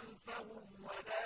خلفهم ولا